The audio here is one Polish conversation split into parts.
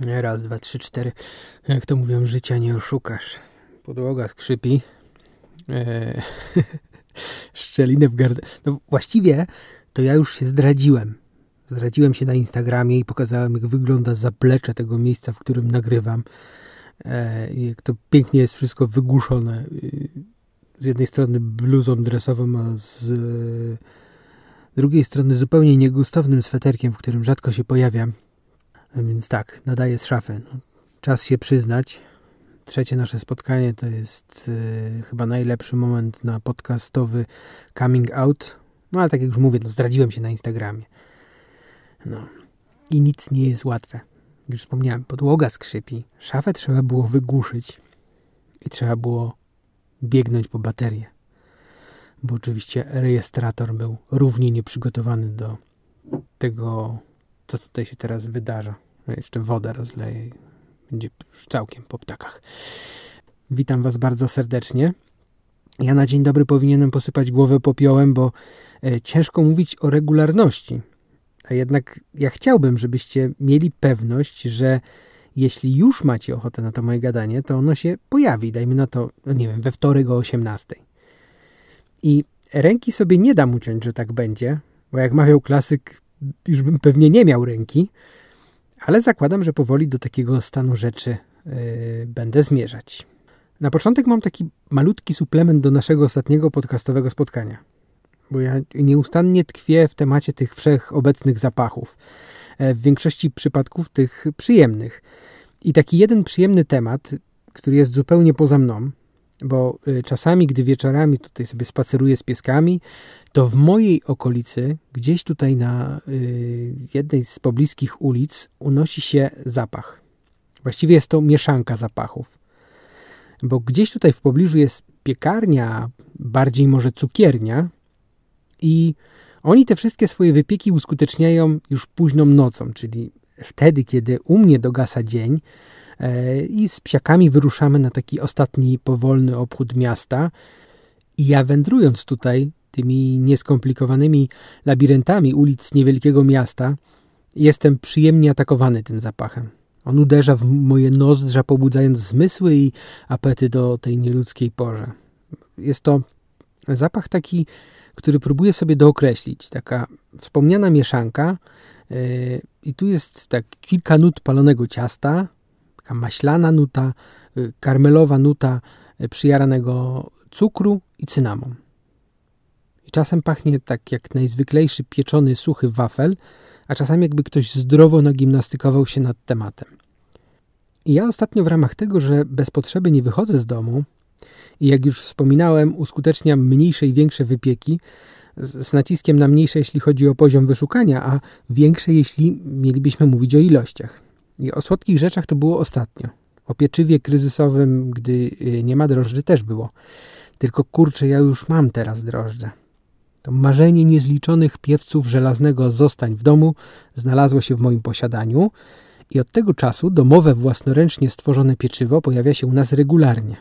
Raz, dwa, trzy, cztery. Jak to mówią, życia nie oszukasz. Podłoga skrzypi. Eee, szczelinę w gardę. No właściwie to ja już się zdradziłem. Zdradziłem się na Instagramie i pokazałem, jak wygląda zaplecze tego miejsca, w którym nagrywam. Eee, jak to pięknie jest wszystko wygłuszone. Z jednej strony bluzą dresową, a z drugiej strony zupełnie niegustownym sweterkiem, w którym rzadko się pojawiam. Więc tak, nadaję z szafy. No, czas się przyznać. Trzecie nasze spotkanie to jest y, chyba najlepszy moment na podcastowy coming out. No ale tak jak już mówię, no, zdradziłem się na Instagramie. No. I nic nie jest łatwe. Jak już wspomniałem, podłoga skrzypi. Szafę trzeba było wygłuszyć. I trzeba było biegnąć po baterię. Bo oczywiście rejestrator był równie nieprzygotowany do tego, co tutaj się teraz wydarza. Jeszcze wodę rozleję. Będzie już całkiem po ptakach. Witam Was bardzo serdecznie. Ja na dzień dobry powinienem posypać głowę popiołem, bo e, ciężko mówić o regularności. A jednak ja chciałbym, żebyście mieli pewność, że jeśli już macie ochotę na to moje gadanie, to ono się pojawi. Dajmy na to, no nie wiem, we wtorek o 18. I ręki sobie nie dam uciąć, że tak będzie, bo jak mawiał klasyk, już bym pewnie nie miał ręki, ale zakładam, że powoli do takiego stanu rzeczy yy, będę zmierzać. Na początek mam taki malutki suplement do naszego ostatniego podcastowego spotkania, bo ja nieustannie tkwię w temacie tych wszechobecnych zapachów. E, w większości przypadków tych przyjemnych. I taki jeden przyjemny temat, który jest zupełnie poza mną, bo y, czasami, gdy wieczorami tutaj sobie spaceruję z pieskami, to w mojej okolicy, gdzieś tutaj na y, jednej z pobliskich ulic, unosi się zapach. Właściwie jest to mieszanka zapachów. Bo gdzieś tutaj w pobliżu jest piekarnia, bardziej może cukiernia, i oni te wszystkie swoje wypieki uskuteczniają już późną nocą, czyli wtedy, kiedy u mnie dogasa dzień, i z psiakami wyruszamy na taki ostatni powolny obchód miasta. I ja wędrując tutaj tymi nieskomplikowanymi labiryntami ulic niewielkiego miasta, jestem przyjemnie atakowany tym zapachem. On uderza w moje nozdrza, pobudzając zmysły i apetyt do tej nieludzkiej porze. Jest to zapach taki, który próbuję sobie dookreślić. Taka wspomniana mieszanka. Yy, I tu jest tak kilka nut palonego ciasta, taka maślana nuta, y, karmelowa nuta y, przyjaranego cukru i cynamon. I czasem pachnie tak jak najzwyklejszy pieczony, suchy wafel, a czasami jakby ktoś zdrowo nagimnastykował się nad tematem. I ja ostatnio w ramach tego, że bez potrzeby nie wychodzę z domu i jak już wspominałem, uskuteczniam mniejsze i większe wypieki, z, z naciskiem na mniejsze, jeśli chodzi o poziom wyszukania, a większe, jeśli mielibyśmy mówić o ilościach. I o słodkich rzeczach to było ostatnio. O pieczywie kryzysowym, gdy y, nie ma drożdży, też było. Tylko kurczę, ja już mam teraz drożdże. To marzenie niezliczonych piewców żelaznego zostań w domu znalazło się w moim posiadaniu i od tego czasu domowe własnoręcznie stworzone pieczywo pojawia się u nas regularnie.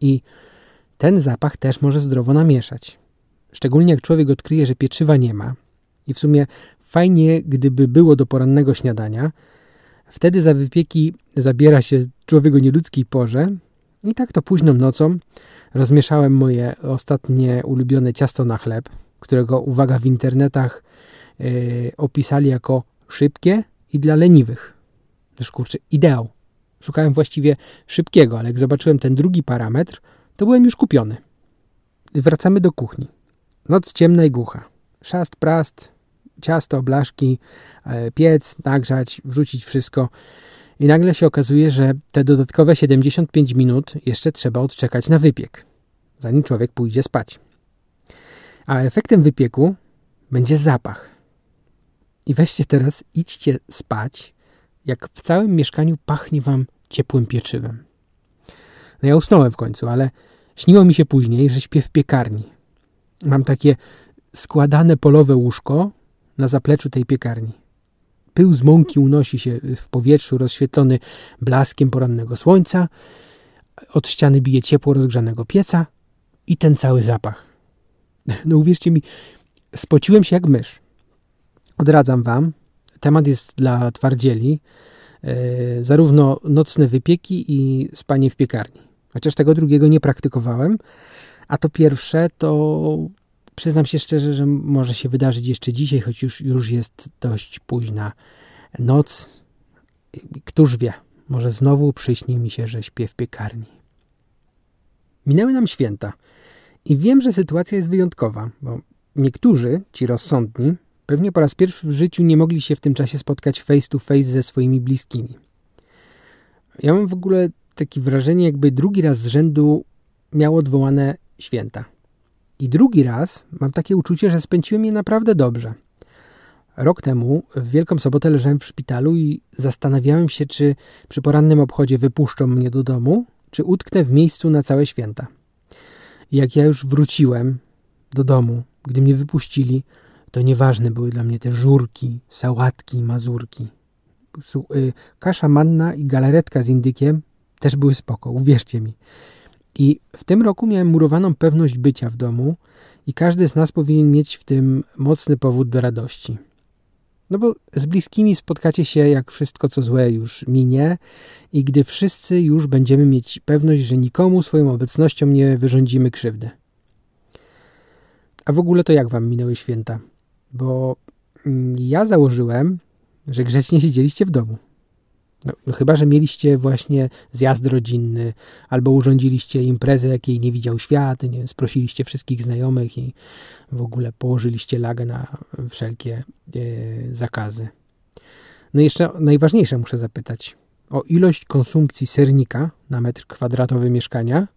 I ten zapach też może zdrowo namieszać. Szczególnie jak człowiek odkryje, że pieczywa nie ma. I w sumie fajnie, gdyby było do porannego śniadania, Wtedy za wypieki zabiera się człowiek o nieludzkiej porze i tak to późną nocą rozmieszałem moje ostatnie ulubione ciasto na chleb, którego, uwaga, w internetach yy, opisali jako szybkie i dla leniwych. Też kurczę, ideał. Szukałem właściwie szybkiego, ale jak zobaczyłem ten drugi parametr, to byłem już kupiony. Wracamy do kuchni. Noc ciemna i głucha. Szast, prast, ciasto, blaszki, e, piec, nagrzać, wrzucić wszystko. I nagle się okazuje, że te dodatkowe 75 minut jeszcze trzeba odczekać na wypiek, zanim człowiek pójdzie spać. A efektem wypieku będzie zapach. I weźcie teraz, idźcie spać, jak w całym mieszkaniu pachnie wam ciepłym pieczywem. No ja usnąłem w końcu, ale śniło mi się później, że śpię w piekarni. Mam takie składane polowe łóżko, na zapleczu tej piekarni. Pył z mąki unosi się w powietrzu, rozświetlony blaskiem porannego słońca. Od ściany bije ciepło rozgrzanego pieca i ten cały zapach. No uwierzcie mi, spociłem się jak mysz. Odradzam wam. Temat jest dla twardzieli. e, zarówno nocne wypieki i spanie w piekarni. Chociaż tego drugiego nie praktykowałem, a to pierwsze to przyznam się szczerze, że może się wydarzyć jeszcze dzisiaj, choć już, już jest dość późna noc. Któż wie, może znowu przyśni mi się, że śpię w piekarni. Minęły nam święta i wiem, że sytuacja jest wyjątkowa, bo niektórzy, ci rozsądni, pewnie po raz pierwszy w życiu nie mogli się w tym czasie spotkać face to face ze swoimi bliskimi. Ja mam w ogóle takie wrażenie, jakby drugi raz z rzędu miał odwołane święta. I drugi raz mam takie uczucie, że spędziłem je naprawdę dobrze. Rok temu w Wielką Sobotę leżałem w szpitalu i zastanawiałem się, czy przy porannym obchodzie wypuszczą mnie do domu, czy utknę w miejscu na całe święta. I jak ja już wróciłem do domu, gdy mnie wypuścili, to nieważne były dla mnie te żurki, sałatki, mazurki. Y, kasza manna i galaretka z indykiem też były spoko, uwierzcie mi. I w tym roku miałem murowaną pewność bycia w domu i każdy z nas powinien mieć w tym mocny powód do radości. No bo z bliskimi spotkacie się, jak wszystko co złe już minie i gdy wszyscy już będziemy mieć pewność, że nikomu swoją obecnością nie wyrządzimy krzywdy. A w ogóle to jak wam minęły święta? Bo mm, ja założyłem, że grzecznie siedzieliście w domu. No, no, chyba, że mieliście właśnie zjazd rodzinny, albo urządziliście imprezę, jakiej nie widział świat, nie, sprosiliście wszystkich znajomych i w ogóle położyliście lagę na wszelkie e, zakazy. No i jeszcze najważniejsze muszę zapytać o ilość konsumpcji sernika na metr kwadratowy mieszkania.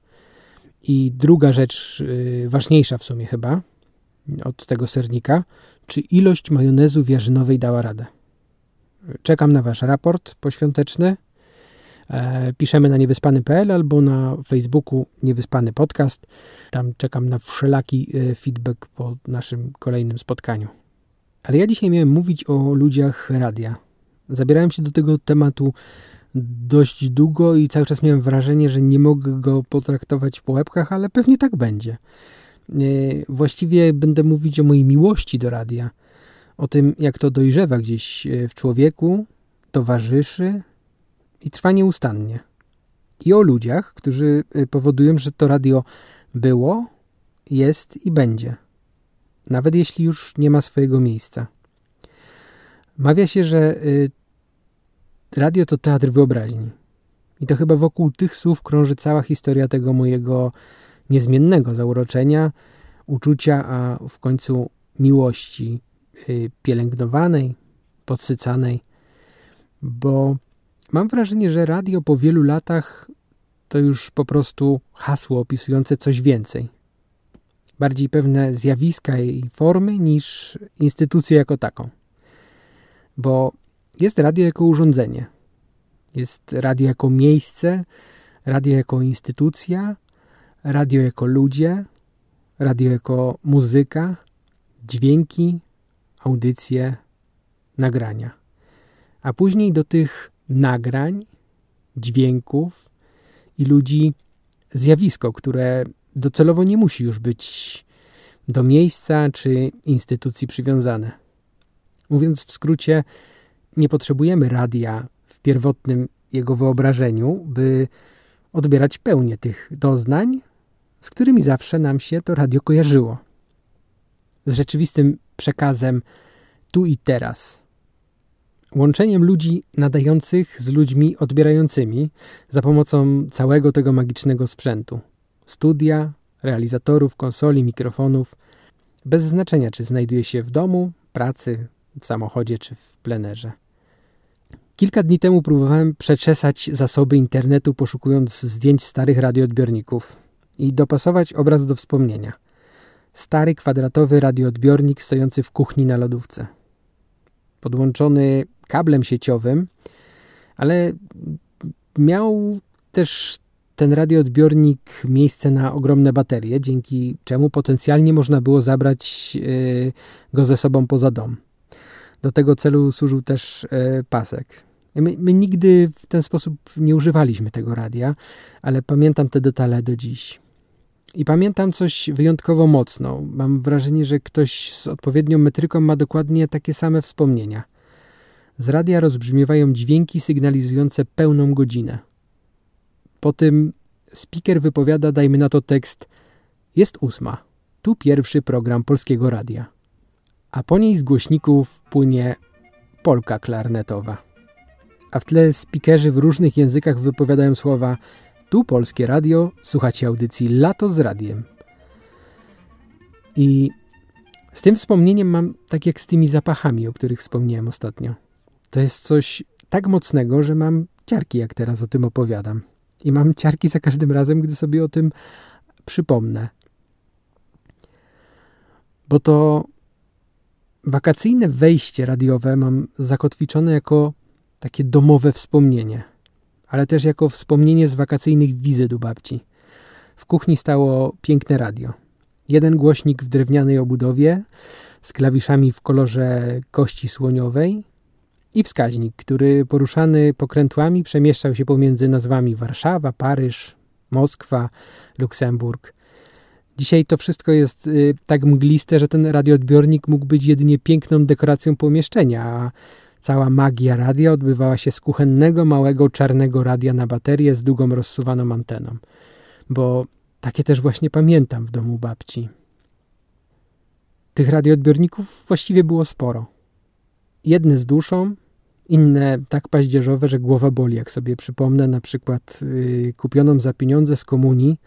I druga rzecz, e, ważniejsza w sumie chyba, od tego sernika, czy ilość majonezu jarzynowej dała radę? Czekam na Wasz raport poświąteczny. E, piszemy na niewyspany.pl albo na Facebooku Niewyspany Podcast. Tam czekam na wszelaki e, feedback po naszym kolejnym spotkaniu. Ale ja dzisiaj miałem mówić o ludziach radia. Zabierałem się do tego tematu dość długo i cały czas miałem wrażenie, że nie mogę go potraktować po łebkach, ale pewnie tak będzie. E, właściwie będę mówić o mojej miłości do radia – o tym, jak to dojrzewa gdzieś e, w człowieku, towarzyszy i trwa nieustannie. I o ludziach, którzy e, powodują, że to radio było, jest i będzie. Nawet jeśli już nie ma swojego miejsca. Mawia się, że e, radio to teatr wyobraźni. I to chyba wokół tych słów krąży cała historia tego mojego niezmiennego zauroczenia, uczucia, a w końcu miłości pielęgnowanej, podsycanej, bo mam wrażenie, że radio po wielu latach to już po prostu hasło opisujące coś więcej. Bardziej pewne zjawiska i formy niż instytucję jako taką. Bo jest radio jako urządzenie, jest radio jako miejsce, radio jako instytucja, radio jako ludzie, radio jako muzyka, dźwięki, audycje, nagrania. A później do tych nagrań, dźwięków i ludzi zjawisko, które docelowo nie musi już być do miejsca czy instytucji przywiązane. Mówiąc w skrócie, nie potrzebujemy radia w pierwotnym jego wyobrażeniu, by odbierać pełnię tych doznań, z którymi zawsze nam się to radio kojarzyło. Z rzeczywistym przekazem tu i teraz. Łączeniem ludzi nadających z ludźmi odbierającymi za pomocą całego tego magicznego sprzętu. Studia, realizatorów, konsoli, mikrofonów, bez znaczenia czy znajduje się w domu, pracy, w samochodzie czy w plenerze. Kilka dni temu próbowałem przeczesać zasoby internetu, poszukując zdjęć starych radioodbiorników i dopasować obraz do wspomnienia – stary kwadratowy radioodbiornik stojący w kuchni na lodówce. Podłączony kablem sieciowym, ale miał też ten radioodbiornik miejsce na ogromne baterie, dzięki czemu potencjalnie można było zabrać e, go ze sobą poza dom. Do tego celu służył też e, pasek. My, my, nigdy w ten sposób nie używaliśmy tego radia, ale pamiętam te detale do dziś. I pamiętam coś wyjątkowo mocno. Mam wrażenie, że ktoś z odpowiednią metryką ma dokładnie takie same wspomnienia. z radia rozbrzmiewają dźwięki sygnalizujące pełną godzinę. Po tym speaker wypowiada, dajmy na to tekst Jest ósma. Tu pierwszy program Polskiego Radia. A po niej z głośników płynie polka klarnetowa. A w tle speakerzy w różnych językach wypowiadają słowa Tu Polskie Radio, słuchacie audycji Lato z Radiem. I z tym wspomnieniem mam tak jak z tymi zapachami, o których wspomniałem ostatnio. To jest coś tak mocnego, że mam ciarki, jak teraz o tym opowiadam. I mam ciarki za każdym razem, gdy sobie o tym przypomnę. Bo to wakacyjne wejście radiowe mam zakotwiczone jako takie domowe wspomnienie, ale też jako wspomnienie z wakacyjnych wizyt u babci. W kuchni stało piękne radio. Jeden głośnik w drewnianej obudowie z klawiszami w kolorze kości słoniowej i wskaźnik, który poruszany pokrętłami przemieszczał się pomiędzy nazwami Warszawa, Paryż, Moskwa, Luksemburg. Dzisiaj to wszystko jest y, tak mgliste, że ten radioodbiornik mógł być jedynie piękną dekoracją pomieszczenia, a cała magia radia odbywała się z kuchennego, małego, czarnego radia na baterię z długą rozsuwaną anteną. Bo takie też właśnie pamiętam w domu babci. Tych radioodbiorników właściwie było sporo. Jedne z duszą, inne tak paździerzowe, że głowa boli, jak sobie przypomnę na przykład yy, kupioną za pieniądze z komunii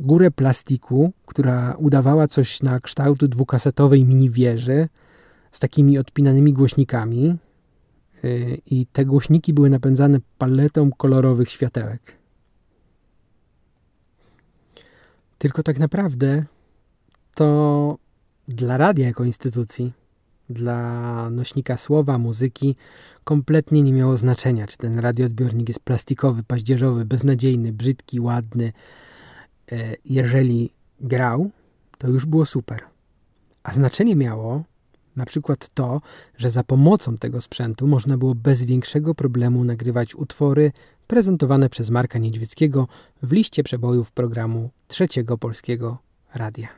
górę plastiku, która udawała coś na kształt dwukasetowej mini wieży z takimi odpinanymi głośnikami i te głośniki były napędzane paletą kolorowych światełek. Tylko tak naprawdę to dla radia jako instytucji, dla nośnika słowa, muzyki, kompletnie nie miało znaczenia, czy ten radioodbiornik jest plastikowy, paździerzowy, beznadziejny, brzydki, ładny. E, jeżeli grał, to już było super. A znaczenie miało na przykład to, że za pomocą tego sprzętu można było bez większego problemu nagrywać utwory prezentowane przez Marka Niedźwieckiego w liście przebojów programu Trzeciego Polskiego Radia.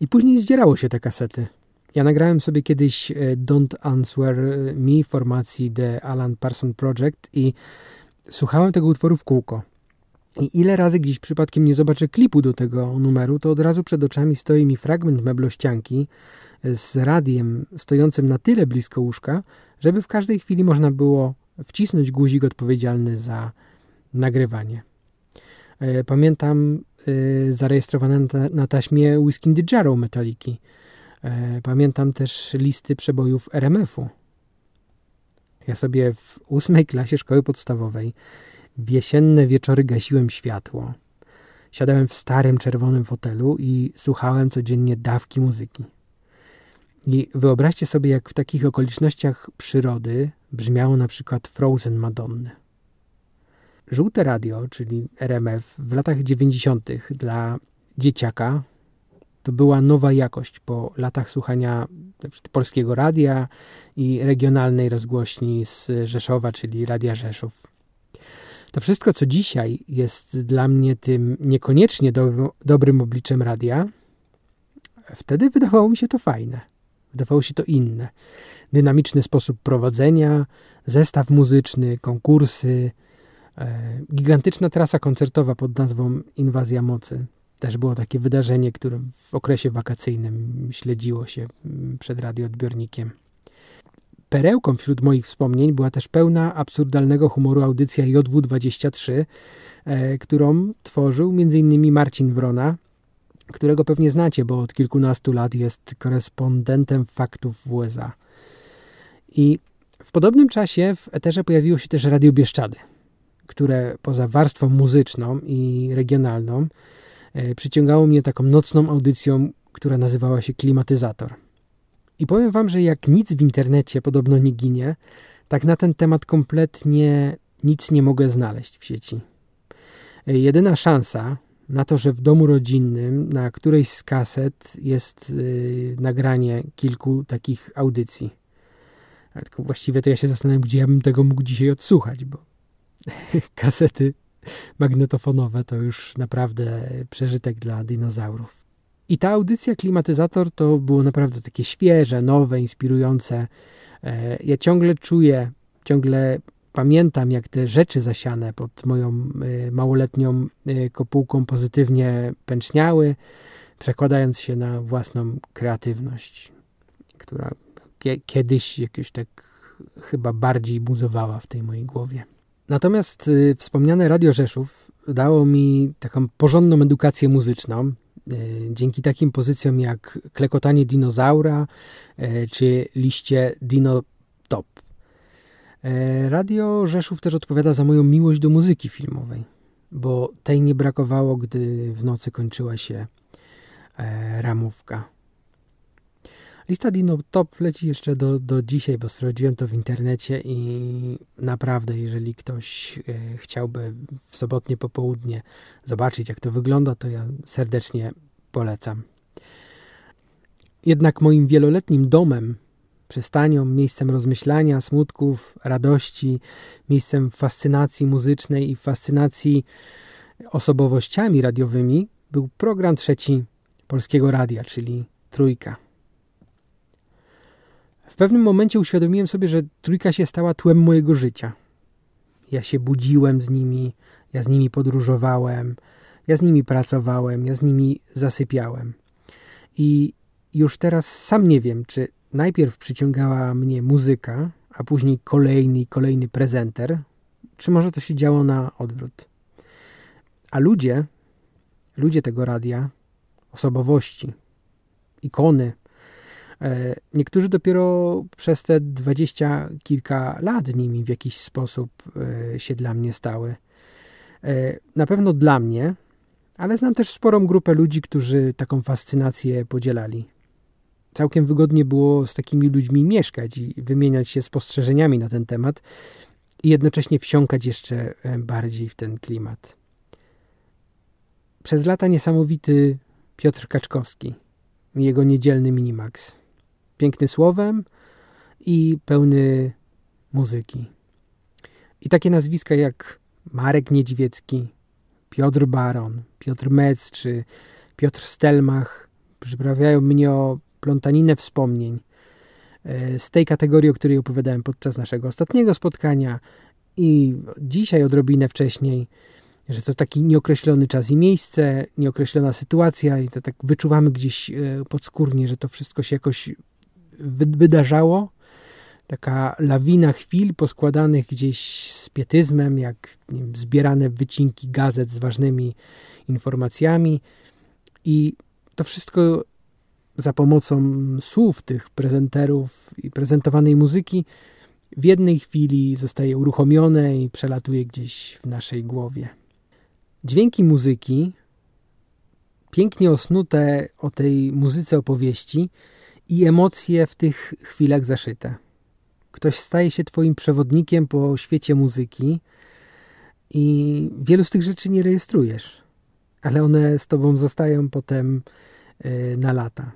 I później zdzierało się te kasety. Ja nagrałem sobie kiedyś e, Don't Answer Me formacji The Alan Parson Project i słuchałem tego utworu w kółko. I ile razy gdzieś przypadkiem nie zobaczę klipu do tego numeru, to od razu przed oczami stoi mi fragment meblościanki z radiem stojącym na tyle blisko łóżka, żeby w każdej chwili można było wcisnąć guzik odpowiedzialny za nagrywanie. E, pamiętam e, zarejestrowane na taśmie Whisky in the Jarrow Metaliki. E, pamiętam też listy przebojów RMF-u. Ja sobie w ósmej klasie szkoły podstawowej w jesienne wieczory gasiłem światło. Siadałem w starym czerwonym fotelu i słuchałem codziennie dawki muzyki. I wyobraźcie sobie, jak w takich okolicznościach przyrody brzmiało na przykład Frozen Madonny. Żółte radio, czyli RMF, w latach 90. dla dzieciaka to była nowa jakość po latach słuchania polskiego radia i regionalnej rozgłośni z Rzeszowa, czyli Radia Rzeszów. To wszystko, co dzisiaj jest dla mnie tym niekoniecznie do, dobrym obliczem radia, wtedy wydawało mi się to fajne. Wydawało się to inne. Dynamiczny sposób prowadzenia, zestaw muzyczny, konkursy, e, gigantyczna trasa koncertowa pod nazwą Inwazja Mocy. Też było takie wydarzenie, które w okresie wakacyjnym śledziło się mm, przed radioodbiornikiem. Perełką wśród moich wspomnień była też pełna absurdalnego humoru audycja JW23, e, którą tworzył m.in. Marcin Wrona, którego pewnie znacie, bo od kilkunastu lat jest korespondentem faktów w USA. I w podobnym czasie w eterze pojawiło się też Radio Bieszczady, które poza warstwą muzyczną i regionalną e, przyciągało mnie taką nocną audycją, która nazywała się Klimatyzator. I powiem wam, że jak nic w internecie podobno nie ginie, tak na ten temat kompletnie nic nie mogę znaleźć w sieci. E, jedyna szansa, na to, że w domu rodzinnym na którejś z kaset jest yy, nagranie kilku takich audycji. Tylko właściwie to ja się zastanawiam, gdzie ja bym tego mógł dzisiaj odsłuchać, bo kasety magnetofonowe to już naprawdę przeżytek dla dinozaurów. I ta audycja Klimatyzator to było naprawdę takie świeże, nowe, inspirujące. E, ja ciągle czuję, ciągle pamiętam, jak te rzeczy zasiane pod moją e, małoletnią e, kopułką pozytywnie pęczniały, przekładając się na własną kreatywność, która kiedyś jakoś tak chyba bardziej buzowała w tej mojej głowie. Natomiast y, wspomniane Radio Rzeszów dało mi taką porządną edukację muzyczną. Y, dzięki takim pozycjom jak klekotanie dinozaura y, czy liście Dino. Radio Rzeszów też odpowiada za moją miłość do muzyki filmowej, bo tej nie brakowało, gdy w nocy kończyła się ramówka. Lista Dino Top leci jeszcze do, do dzisiaj, bo sprawdziłem to w internecie i naprawdę, jeżeli ktoś e, chciałby w sobotnie popołudnie zobaczyć, jak to wygląda, to ja serdecznie polecam. Jednak moim wieloletnim domem, przystanią, miejscem rozmyślania, smutków, radości, miejscem fascynacji muzycznej i fascynacji osobowościami radiowymi był program trzeci Polskiego Radia, czyli Trójka. W pewnym momencie uświadomiłem sobie, że trójka się stała tłem mojego życia. Ja się budziłem z nimi, ja z nimi podróżowałem, ja z nimi pracowałem, ja z nimi zasypiałem. I już teraz sam nie wiem, czy najpierw przyciągała mnie muzyka, a później kolejny kolejny prezenter, czy może to się działo na odwrót. A ludzie, ludzie tego radia, osobowości, ikony, E, niektórzy dopiero przez te dwadzieścia kilka lat nimi w jakiś sposób e, się dla mnie stały. E, na pewno dla mnie, ale znam też sporą grupę ludzi, którzy taką fascynację podzielali. Całkiem wygodnie było z takimi ludźmi mieszkać i wymieniać się spostrzeżeniami na ten temat i jednocześnie wsiąkać jeszcze bardziej w ten klimat. Przez lata niesamowity Piotr Kaczkowski, jego niedzielny Minimax piękny słowem i pełny muzyki. I takie nazwiska jak Marek Niedźwiecki, Piotr Baron, Piotr Metz czy Piotr Stelmach przyprawiają mnie o plątaninę wspomnień e, z tej kategorii, o której opowiadałem podczas naszego ostatniego spotkania i dzisiaj odrobinę wcześniej, że to taki nieokreślony czas i miejsce, nieokreślona sytuacja i to tak wyczuwamy gdzieś e, podskórnie, że to wszystko się jakoś wydarzało. Taka lawina chwil poskładanych gdzieś z pietyzmem, jak wiem, zbierane wycinki gazet z ważnymi informacjami. I to wszystko za pomocą słów tych prezenterów i prezentowanej muzyki w jednej chwili zostaje uruchomione i przelatuje gdzieś w naszej głowie. Dźwięki muzyki, pięknie osnute o tej muzyce opowieści, i emocje w tych chwilach zaszyte. Ktoś staje się Twoim przewodnikiem po świecie muzyki i wielu z tych rzeczy nie rejestrujesz, ale one z Tobą zostają potem e, na lata.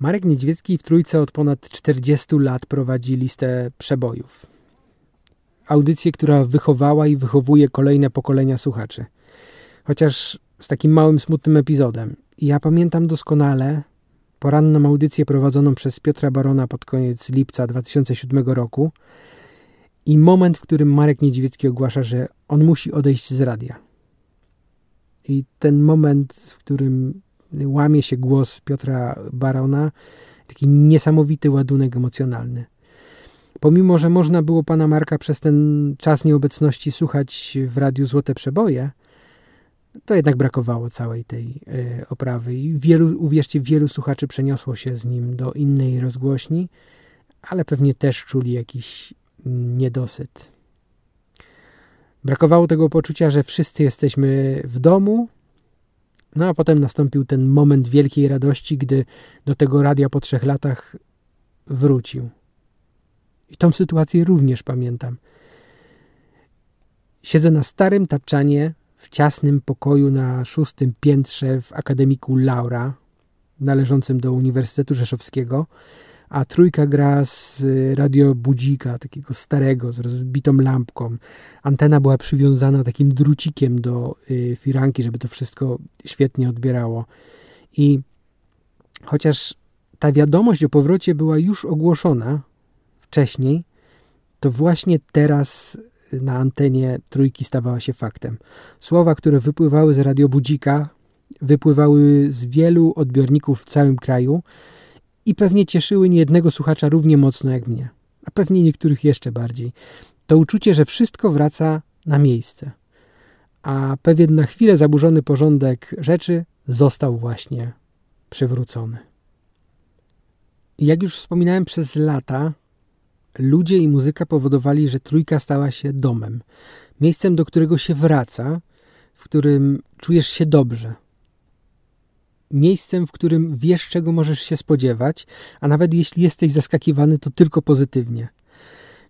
Marek Niedźwiecki w Trójce od ponad 40 lat prowadzi listę przebojów. Audycję, która wychowała i wychowuje kolejne pokolenia słuchaczy. Chociaż z takim małym, smutnym epizodem. ja pamiętam doskonale, poranną audycję prowadzoną przez Piotra Barona pod koniec lipca 2007 roku i moment, w którym Marek Niedźwiecki ogłasza, że on musi odejść z radia. I ten moment, w którym łamie się głos Piotra Barona, taki niesamowity ładunek emocjonalny. Pomimo, że można było pana Marka przez ten czas nieobecności słuchać w radiu Złote Przeboje, to jednak brakowało całej tej y, oprawy i wielu, uwierzcie, wielu słuchaczy przeniosło się z nim do innej rozgłośni, ale pewnie też czuli jakiś niedosyt. Brakowało tego poczucia, że wszyscy jesteśmy w domu, no a potem nastąpił ten moment wielkiej radości, gdy do tego radia po trzech latach wrócił. I tą sytuację również pamiętam. Siedzę na starym tapczanie w ciasnym pokoju na szóstym piętrze w akademiku Laura, należącym do Uniwersytetu Rzeszowskiego, a trójka gra z radiobudzika, takiego starego, z rozbitą lampką. Antena była przywiązana takim drucikiem do y, firanki, żeby to wszystko świetnie odbierało. I chociaż ta wiadomość o powrocie była już ogłoszona wcześniej, to właśnie teraz na antenie trójki stawała się faktem. Słowa, które wypływały z radiobudzika, wypływały z wielu odbiorników w całym kraju i pewnie cieszyły niejednego słuchacza równie mocno jak mnie, a pewnie niektórych jeszcze bardziej. To uczucie, że wszystko wraca na miejsce, a pewien na chwilę zaburzony porządek rzeczy został właśnie przywrócony. Jak już wspominałem, przez lata ludzie i muzyka powodowali, że trójka stała się domem, miejscem, do którego się wraca, w którym czujesz się dobrze. Miejscem, w którym wiesz, czego możesz się spodziewać, a nawet jeśli jesteś zaskakiwany, to tylko pozytywnie.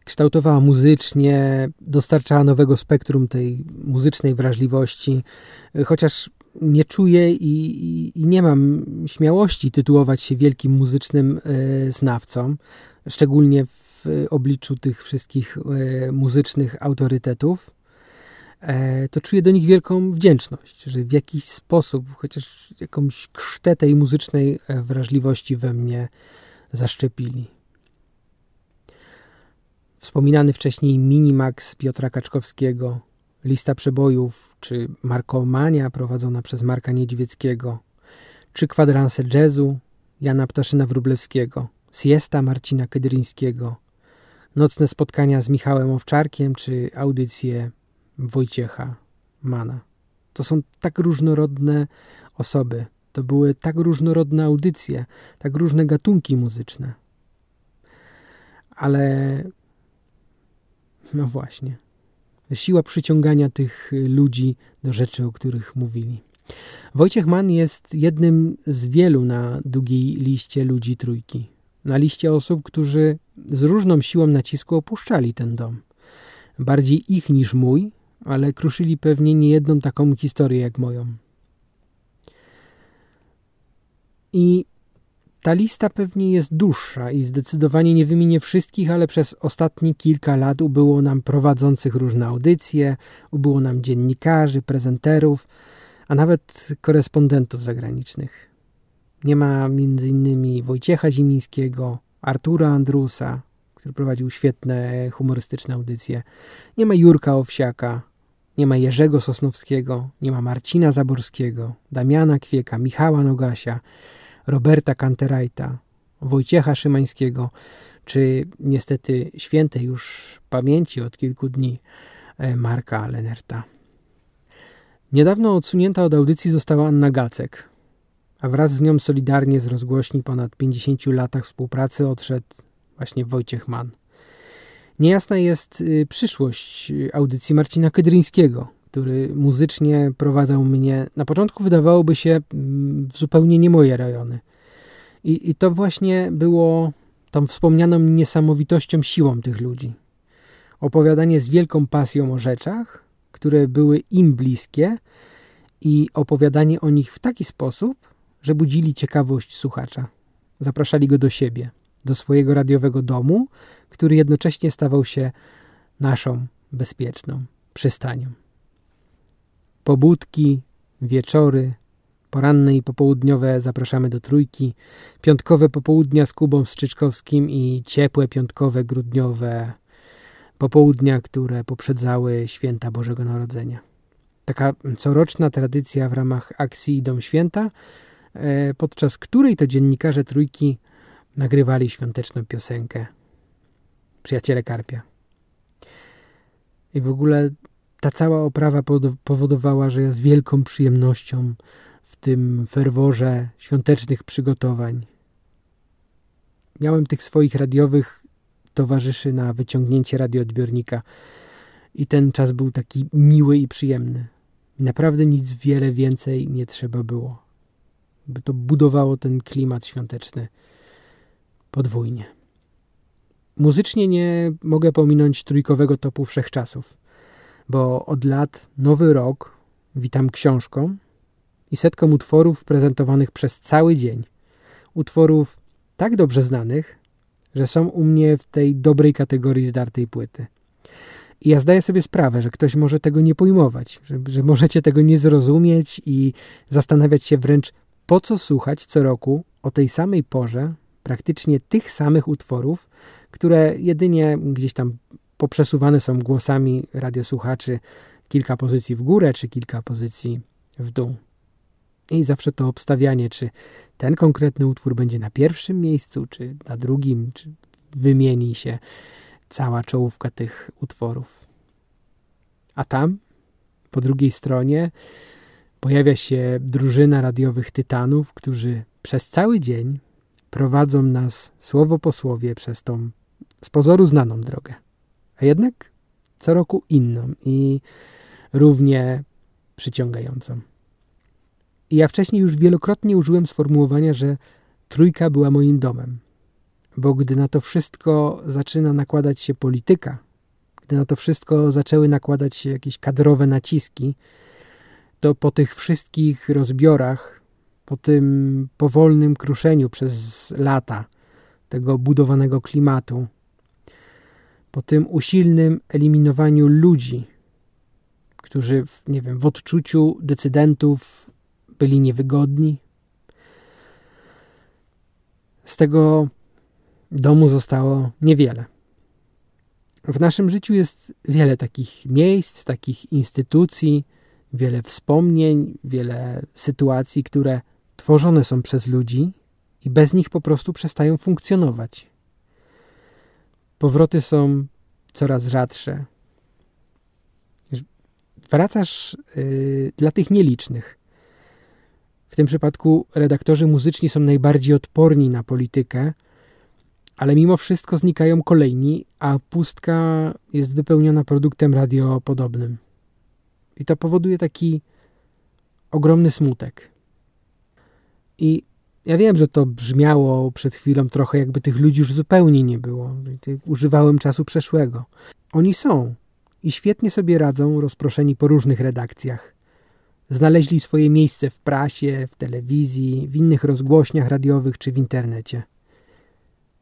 Kształtowała muzycznie, dostarczała nowego spektrum tej muzycznej wrażliwości, chociaż nie czuję i, i, i, nie mam śmiałości tytułować się wielkim muzycznym e, znawcą, szczególnie w obliczu tych wszystkich e, muzycznych autorytetów, e, to czuję do nich wielką wdzięczność, że w jakiś sposób, chociaż jakąś krztę tej muzycznej wrażliwości we mnie zaszczepili. Wspominany wcześniej Minimax Piotra Kaczkowskiego, lista przebojów, czy Markomania prowadzona przez Marka Niedźwieckiego, czy kwadranse jazzu Jana Ptaszyna-Wróblewskiego, siesta Marcina Kedryńskiego, nocne spotkania z Michałem Owczarkiem, czy audycje Wojciecha Mana. To są tak różnorodne osoby, to były tak różnorodne audycje, tak różne gatunki muzyczne. Ale no właśnie siła przyciągania tych ludzi do rzeczy, o których mówili. Wojciech Mann jest jednym z wielu na długiej liście ludzi trójki. Na liście osób, którzy z różną siłą nacisku opuszczali ten dom. Bardziej ich niż mój, ale kruszyli pewnie niejedną taką historię jak moją. I ta lista pewnie jest dłuższa i zdecydowanie nie wymienię wszystkich, ale przez ostatnie kilka lat ubyło nam prowadzących różne audycje, ubyło nam dziennikarzy, prezenterów, a nawet korespondentów zagranicznych. Nie ma innymi Wojciecha Zimińskiego, Artura Andrusa, który prowadził świetne humorystyczne audycje. Nie ma Jurka Owsiaka, nie ma Jerzego Sosnowskiego, nie ma Marcina Zaborskiego, Damiana Kwieka, Michała Nogasia, Roberta Kanterajta, Wojciecha Szymańskiego, czy niestety świętej już pamięci od kilku dni e, Marka Lenerta. Niedawno odsunięta od audycji została Anna Gacek, a wraz z nią solidarnie z rozgłośni ponad 50 latach współpracy odszedł właśnie Wojciech Mann. Niejasna jest y, przyszłość audycji Marcina Kedryńskiego, który muzycznie prowadzał mnie. Na początku wydawałoby się mm, w zupełnie nie moje rejony. I, I to właśnie było tą wspomnianą niesamowitością, siłą tych ludzi. Opowiadanie z wielką pasją o rzeczach, które były im bliskie i opowiadanie o nich w taki sposób, że budzili ciekawość słuchacza. Zapraszali go do siebie, do swojego radiowego domu, który jednocześnie stawał się naszą bezpieczną przystanią pobudki, wieczory, poranne i popołudniowe zapraszamy do trójki, piątkowe popołudnia z Kubą Strzyczkowskim i ciepłe piątkowe, grudniowe popołudnia, które poprzedzały święta Bożego Narodzenia. Taka coroczna tradycja w ramach akcji Dom Święta, e, podczas której to dziennikarze trójki nagrywali świąteczną piosenkę Przyjaciele Karpia. I w ogóle ta cała oprawa powodowała, że ja z wielką przyjemnością w tym ferworze świątecznych przygotowań miałem tych swoich radiowych towarzyszy na wyciągnięcie radioodbiornika i ten czas był taki miły i przyjemny. Naprawdę nic wiele więcej nie trzeba było, by to budowało ten klimat świąteczny podwójnie. Muzycznie nie mogę pominąć trójkowego topu wszechczasów bo od lat Nowy Rok witam książką i setką utworów prezentowanych przez cały dzień. Utworów tak dobrze znanych, że są u mnie w tej dobrej kategorii zdartej płyty. I ja zdaję sobie sprawę, że ktoś może tego nie pojmować, że, że możecie tego nie zrozumieć i zastanawiać się wręcz, po co słuchać co roku o tej samej porze praktycznie tych samych utworów, które jedynie gdzieś tam poprzesuwane są głosami radiosłuchaczy kilka pozycji w górę, czy kilka pozycji w dół. I zawsze to obstawianie, czy ten konkretny utwór będzie na pierwszym miejscu, czy na drugim, czy wymieni się cała czołówka tych utworów. A tam, po drugiej stronie, pojawia się drużyna radiowych tytanów, którzy przez cały dzień prowadzą nas słowo po słowie przez tą z pozoru znaną drogę, a jednak co roku inną i równie przyciągającą. I ja wcześniej już wielokrotnie użyłem sformułowania, że trójka była moim domem, bo gdy na to wszystko zaczyna nakładać się polityka, gdy na to wszystko zaczęły nakładać się jakieś kadrowe naciski, to po tych wszystkich rozbiorach, po tym powolnym kruszeniu przez lata tego budowanego klimatu, po tym usilnym eliminowaniu ludzi, którzy, nie wiem, w odczuciu decydentów byli niewygodni, z tego domu zostało niewiele. W naszym życiu jest wiele takich miejsc, takich instytucji, wiele wspomnień, wiele sytuacji, które tworzone są przez ludzi i bez nich po prostu przestają funkcjonować. Powroty są coraz rzadsze. Wracasz yy, dla tych nielicznych. W tym przypadku redaktorzy muzyczni są najbardziej odporni na politykę, ale mimo wszystko znikają kolejni, a pustka jest wypełniona produktem radiopodobnym. I to powoduje taki ogromny smutek. I ja wiem, że to brzmiało przed chwilą trochę, jakby tych ludzi już zupełnie nie było. Używałem czasu przeszłego. Oni są i świetnie sobie radzą, rozproszeni po różnych redakcjach. Znaleźli swoje miejsce w prasie, w telewizji, w innych rozgłośniach radiowych czy w internecie.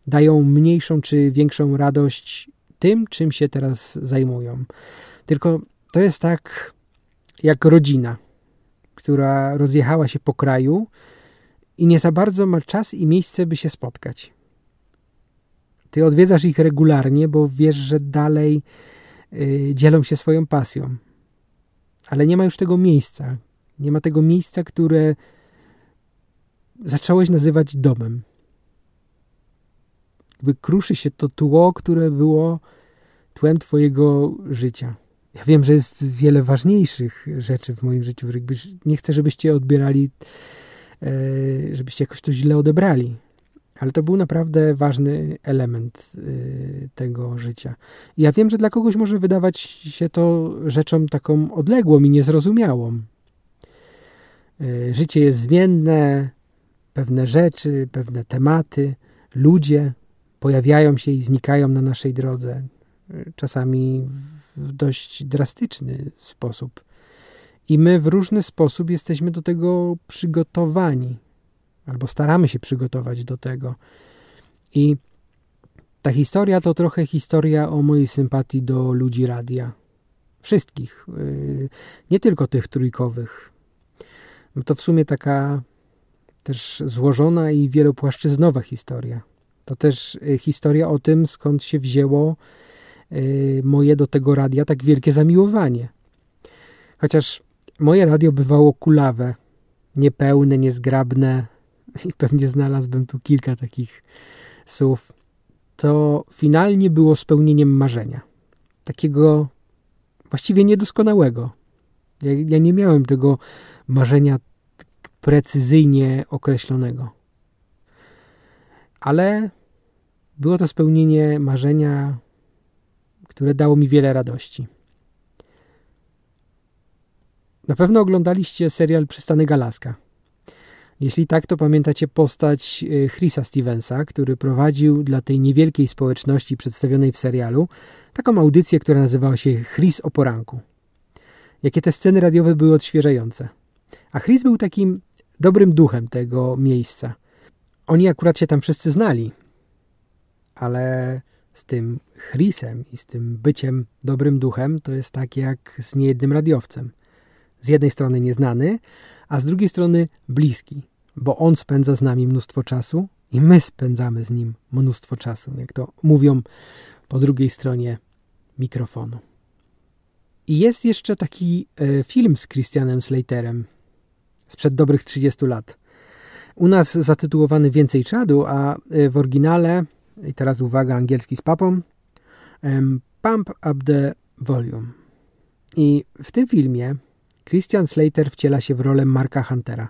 Dają mniejszą czy większą radość tym, czym się teraz zajmują. Tylko to jest tak jak rodzina, która rozjechała się po kraju i nie za bardzo ma czas i miejsce, by się spotkać. Ty odwiedzasz ich regularnie, bo wiesz, że dalej y, dzielą się swoją pasją. Ale nie ma już tego miejsca. Nie ma tego miejsca, które zacząłeś nazywać domem. Jakby kruszy się to tło, które było tłem twojego życia. Ja wiem, że jest wiele ważniejszych rzeczy w moim życiu. Nie chcę, żebyście odbierali żebyście jakoś to źle odebrali. Ale to był naprawdę ważny element e, tego życia. Ja wiem, że dla kogoś może wydawać się to rzeczą taką odległą i niezrozumiałą. E, życie jest zmienne, pewne rzeczy, pewne tematy, ludzie pojawiają się i znikają na naszej drodze, czasami w dość drastyczny sposób. I my w różny sposób jesteśmy do tego przygotowani, albo staramy się przygotować do tego. I ta historia to trochę historia o mojej sympatii do ludzi radia. Wszystkich, y, nie tylko tych trójkowych. To w sumie taka też złożona i wielopłaszczyznowa historia. To też y, historia o tym, skąd się wzięło y, moje do tego radia tak wielkie zamiłowanie. Chociaż Moje radio bywało kulawe, niepełne, niezgrabne i pewnie znalazłbym tu kilka takich słów. To finalnie było spełnieniem marzenia. Takiego właściwie niedoskonałego. Ja, ja nie miałem tego marzenia precyzyjnie określonego. Ale było to spełnienie marzenia, które dało mi wiele radości. Na pewno oglądaliście serial Przystanek Alaska. Jeśli tak, to pamiętacie postać y, Chrisa Stevensa, który prowadził dla tej niewielkiej społeczności przedstawionej w serialu taką audycję, która nazywała się Chris o poranku. Jakie te sceny radiowe były odświeżające. A Chris był takim dobrym duchem tego miejsca. Oni akurat się tam wszyscy znali, ale z tym Chrisem i z tym byciem dobrym duchem to jest tak jak z niejednym radiowcem z jednej strony nieznany, a z drugiej strony bliski. bo on spędza z nami mnóstwo czasu i my spędzamy z nim mnóstwo czasu, jak to mówią po drugiej stronie mikrofonu. I jest jeszcze taki e, film z Christianem Slaterem sprzed dobrych 30 lat. U nas zatytułowany Więcej czadu, a e, w oryginale, i teraz uwaga, angielski z papą, Pump Up the Volume. I w tym filmie Christian Slater wciela się w rolę Marka Huntera.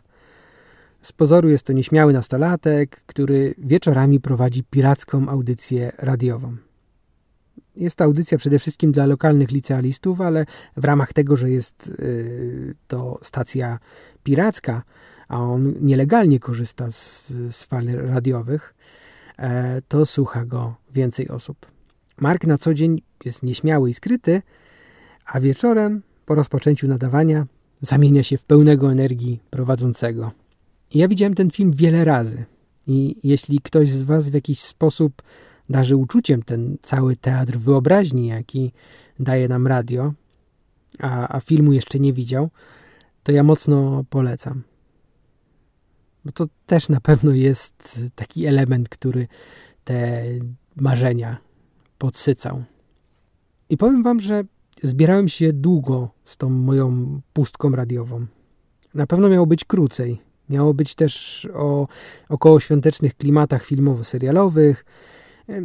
Z pozoru jest to nieśmiały nastolatek, który wieczorami prowadzi piracką audycję radiową. Jest to audycja przede wszystkim dla lokalnych licealistów, ale w ramach tego, że jest y, to stacja piracka, a on nielegalnie korzysta z, z fal radiowych, e, to słucha go więcej osób. Mark na co dzień jest nieśmiały i skryty, a wieczorem, po rozpoczęciu nadawania, zamienia się w pełnego energii prowadzącego. ja widziałem ten film wiele razy. I jeśli ktoś z Was w jakiś sposób darzy uczuciem ten cały teatr wyobraźni, jaki daje nam radio, a, a filmu jeszcze nie widział, to ja mocno polecam. Bo to też na pewno jest taki element, który te marzenia podsycał. I powiem Wam, że zbierałem się długo z tą moją pustką radiową. Na pewno miało być krócej. Miało być też o około świątecznych klimatach filmowo-serialowych,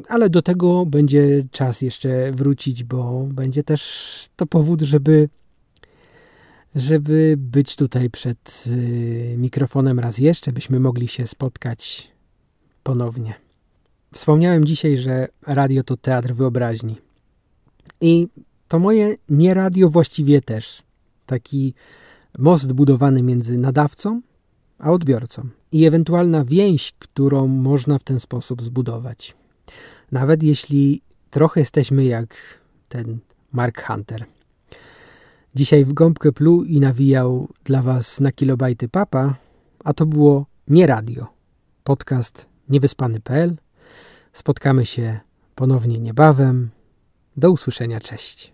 ale do tego będzie czas jeszcze wrócić, bo będzie też to powód, żeby żeby być tutaj przed y, mikrofonem raz jeszcze, byśmy mogli się spotkać ponownie. Wspomniałem dzisiaj, że radio to teatr wyobraźni. I to moje nie radio właściwie też. Taki most budowany między nadawcą a odbiorcą. I ewentualna więź, którą można w ten sposób zbudować. Nawet jeśli trochę jesteśmy jak ten Mark Hunter. Dzisiaj w gąbkę pluł i nawijał dla Was na kilobajty papa, a to było nie radio. Podcast niewyspany.pl. Spotkamy się ponownie niebawem. Do usłyszenia, cześć.